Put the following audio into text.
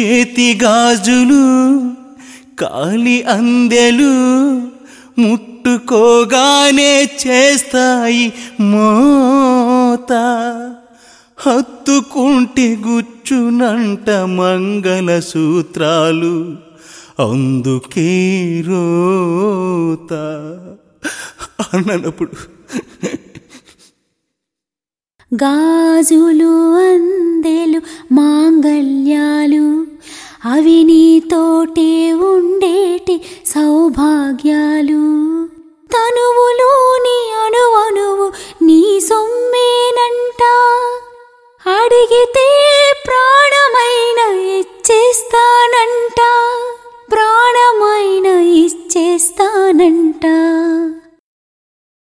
చేతి గాజులు కాలి అందెలు ముట్టుకోగానే చేస్తాయి మోత. హత్తుకుంటే గుచ్చునంట మంగళ సూత్రాలు అందుకే రోత. అన్నప్పుడు. గాజులు అందే అవి నీతోటే ఉండేటి సౌభాగ్యాలు. తనువులోని అణువణువు నీ సొమ్మేనంట. అడిగితే ప్రాణమైన ఇచ్చేస్తానంట. ప్రాణమైన ఇచ్చేస్తానంట.